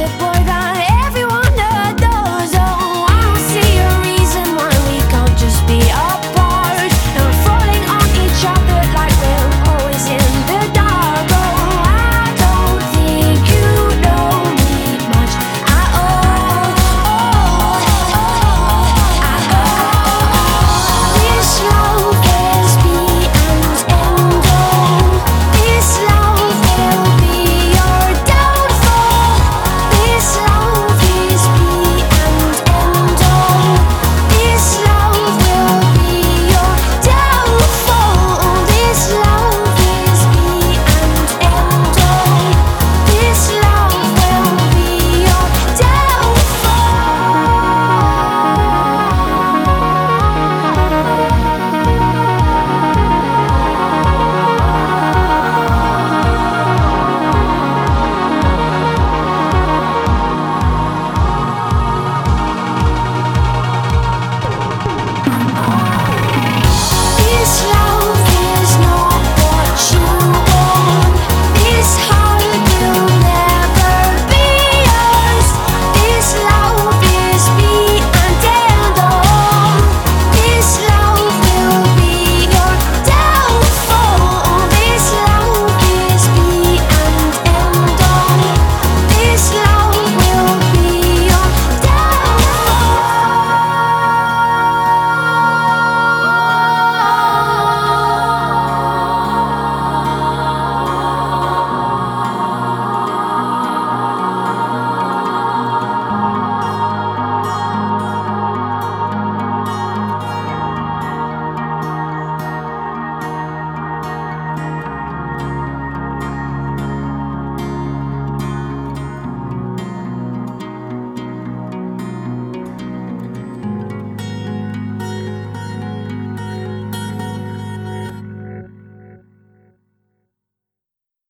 the boy that